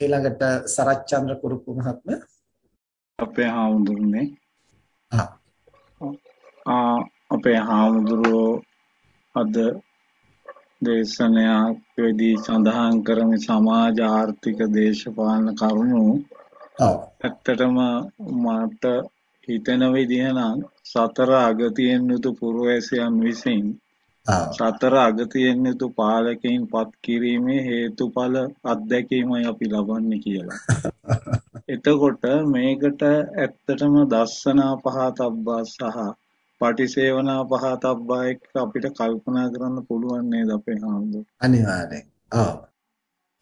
ඊළඟට සරච්චන්ද්‍ර කුරුපු මහත්මයා. අපේ හාමුදුරනේ ආ. අපේ හාමුදුරුවෝ අද දේශනයක් වෙදී සඳහන් කරමි සමාජ ආර්ථික දේශපාලන කරුණු. ඇත්තටම මට හිතෙන විදිහ නම් සතර අගතියෙන් යුතු පුරවැසියන් විසින් සතර අගතියෙන් යුතු පාලකයින් පත් කිරීමේ හේතුඵල අත්දැකීමයි අපි ලබන්නේ කියලා. එතකොට මේකට ඇත්තටම දස්සනා පහතබ්බා සහ පටිසේවනා පහතබ්බා එක්ක අපිට කල්පනා කරන්න පුළුවන් නේද අපේ හාමුදුරුවෝ? අනිවාර්යෙන්. ඔව්.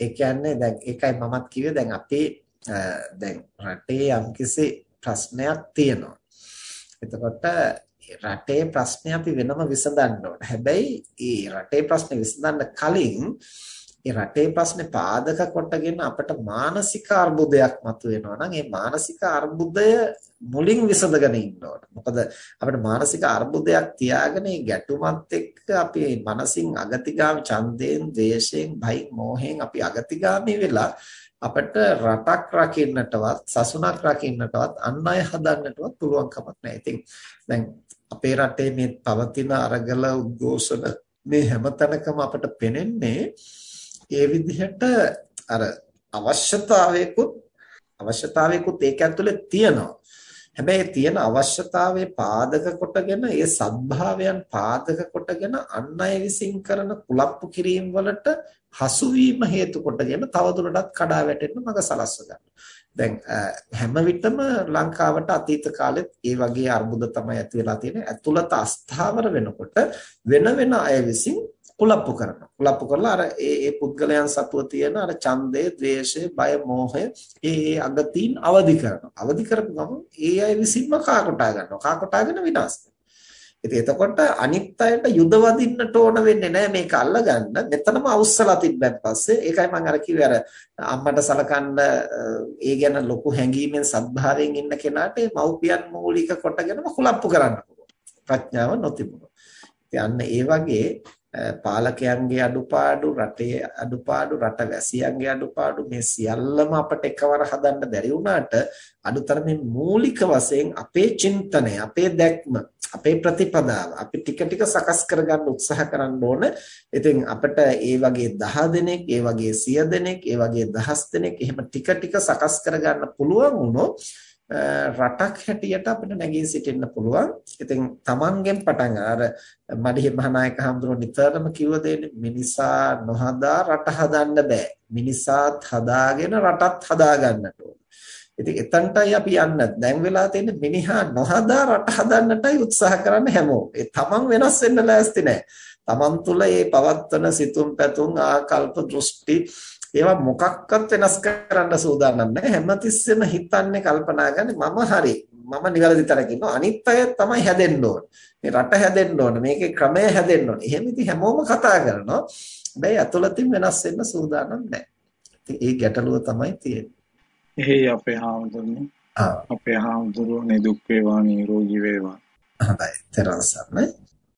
ඒ කියන්නේ දැන් ඒකයි මමත් කිව්වේ දැන් අපේ දැන් රටේ යම්කිසි ප්‍රශ්නයක් තියෙනවා. එතකොට රටේ ප්‍රශ්නේ අපි වෙනම විසඳන්න ඕන. හැබැයි ඒ රටේ ප්‍රශ්නේ විසඳන්න කලින් ඒ රටේ ප්‍රශ්නේ පාදක කොටගෙන අපිට මානසික අර්බුදයක් මතුවෙනවා නම් ඒ මානසික අර්බුදය මුලින් විසඳගෙන ඉන්න ඕන. මොකද අපිට මානසික අර්බුදයක් තියාගෙන ඒ ගැටුමත් එක්ක අපි මනසින් අගතිගාමි ඡන්දයෙන්, ද්වේෂයෙන්, භයෙන්, මෝහයෙන් අපි අගතිගාමි වෙලා අපිට රටක් රකින්නටවත් සසුනක් රකින්නටවත් අන් අය හදන්නටවත් පුළුවන් කමක් නැහැ. ඉතින් දැන් අපේ රටේ මේ පවතින අරගල උද්ඝෝෂණ මේ හැමතැනකම අපිට පෙනෙන්නේ ඒ විදිහට අර අවශ්‍යතාවයකුත් අවශ්‍යතාවයකුත් ඒක ඇතුලේ තියෙනවා. හැබැයි තියෙන අවශ්‍යතාවයේ පාදක කොටගෙන ඒ සත්භාවයන් පාදක කොටගෙන අන් අය විසින් කරන කුලප්පු කිරීම වලට හසු වීම හේතු කොටගෙන තවදුරටත් කඩා වැටෙන්න මඟ සලස්ව ගන්න. දැන් හැම විටම ලංකාවට අතීත කාලෙත් ඒ වගේ අර්බුද තමයි ඇති වෙලා තියෙන්නේ. ඇතුළත අස්ථාවර වෙනකොට වෙන වෙන අය විසින් කුලප්පු කරනවා. කුලප්පු කරලා අර ඒ ඒ පුද්ගලයන් සතුව තියෙන අර ඡන්දය, ද්වේෂය, බය, මෝහය ඒ ඒ අගතීන් අවදි කරනවා. අවදි කරපු ගමන් ඒ අය විසින්ම කාකොටා ගන්නවා. කාකොටාගෙන විනාශ ඉතින් එතකොට අනිත් අයට යුද වදින්නට ඕන වෙන්නේ නැහැ මේක අල්ලගන්න. මෙතනම අවුස්සලා තිබ්බන් පස්සේ ඒකයි මම අර කිව්වේ අර අම්මට සලකන්න ඒ ගැන ලොකු හැඟීමෙන් සත්භාවයෙන් ඉන්න කෙනාට මව්පියන් මූලික කොටගෙනම කුලප්පු කරන්න පුළුවන්. ප්‍රඥාව නොතිබුණොත්. ඉතින් අන්න ඒ වගේ Eh, පාලකයන්ගේ අඩුපාඩු රටේ අඩුපාඩු රටවැසියන්ගේ අඩුපාඩු මේ සියල්ලම අපට එකවර හදන්න බැරි වුණාට අඩුතරමින් මූලික වශයෙන් අපේ චින්තනය අපේ දැක්ම අපේ ප්‍රතිපදාව අපි ටික ටික සකස් කරගන්න උත්සාහ කරන්න ඕන. ඉතින් අපිට ඒ වගේ 10 දෙනෙක්, ඒ වගේ 100 දෙනෙක්, ඒ වගේ දහස් දෙනෙක් එහෙම ටික ටික සකස් කරගන්න පුළුවන් වුණොත් රටක් හැටියට අපිට නැගී සිටින්න පුළුවන්. ඉතින් Tamangen පටන් අර මඩිහි මහානායක හඳුනන නිතරම කිව්ව දෙන්නේ මිනිසා නොහදා රට හදන්න බෑ. මිනිසාත් හදාගෙන රටත් හදා ගන්නට ඕන. ඉතින් එතනටයි අපි යන්න. දැන් වෙලා තියෙන්නේ මිනිහා නොහදා රට හදන්නටයි උත්සාහ කරන්න හැමෝම. ඒ තමන් වෙනස් වෙන්න ලෑස්ති නෑ. තමන් තුළ මේ පවත්තන සිතුම් පැතුම් ආකල්ප දෘෂ්ටි ඒවා මොකක්වත් වෙනස් කරන්න සූදානම් නැහැ. හැමතිස්සෙම හිතන්නේ කල්පනා ගන්නේ මම හරි. මම නිවැරදි තැනක ඉන්නවා. අනිත් අය තමයි හැදෙන්න ඕන. මේ රට හැදෙන්න ඕන. මේකේ ක්‍රමය හැදෙන්න ඕන. එහෙම ඉතින් හැමෝම කතා කරනවා. හැබැයි අතුලතින් වෙනස් වෙන්න සූදානම් නැහැ. ඉතින් ඒ ගැටලුව තමයි තියෙන්නේ. එහෙයි අපේ හාමුදුරනේ අපේ හාමුදුරුවනේ දුක් වේවා නිරෝගී වේවා. හොඳයි. තරසන්නේ